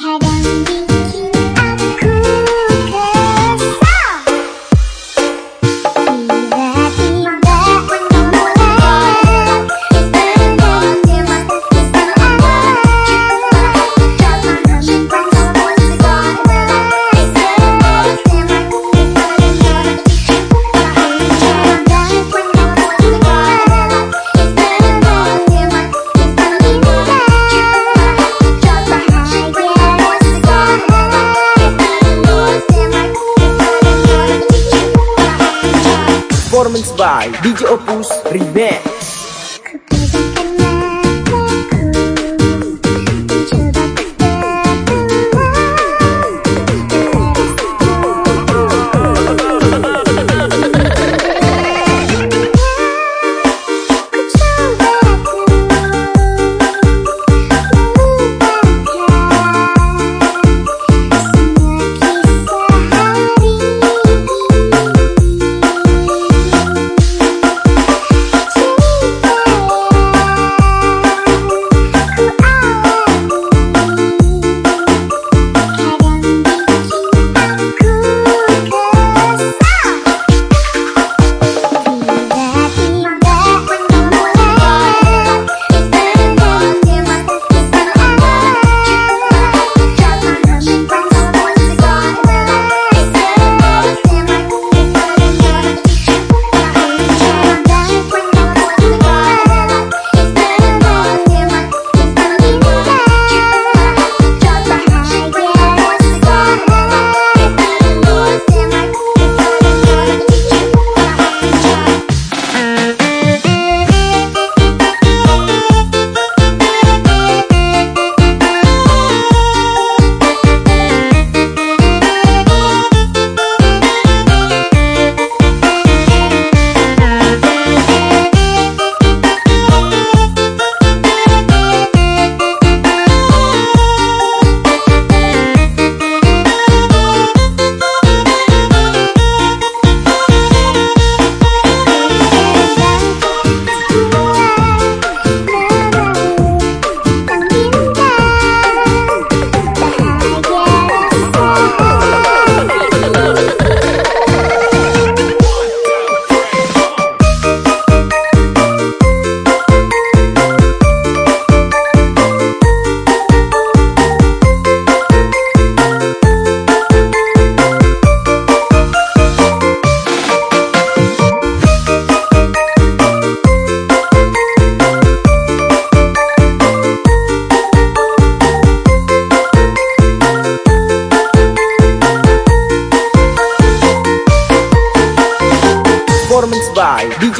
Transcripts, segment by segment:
가만히 by DJ Opus Remix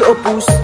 opus